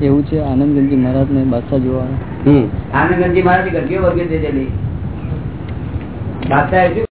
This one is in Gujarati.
એવું છે આનંદગંજી મહારાજ ને બાદશાહ જોવા આનંદગંજી મહારાજ ગરબીઓ વગેરે બાદશાહ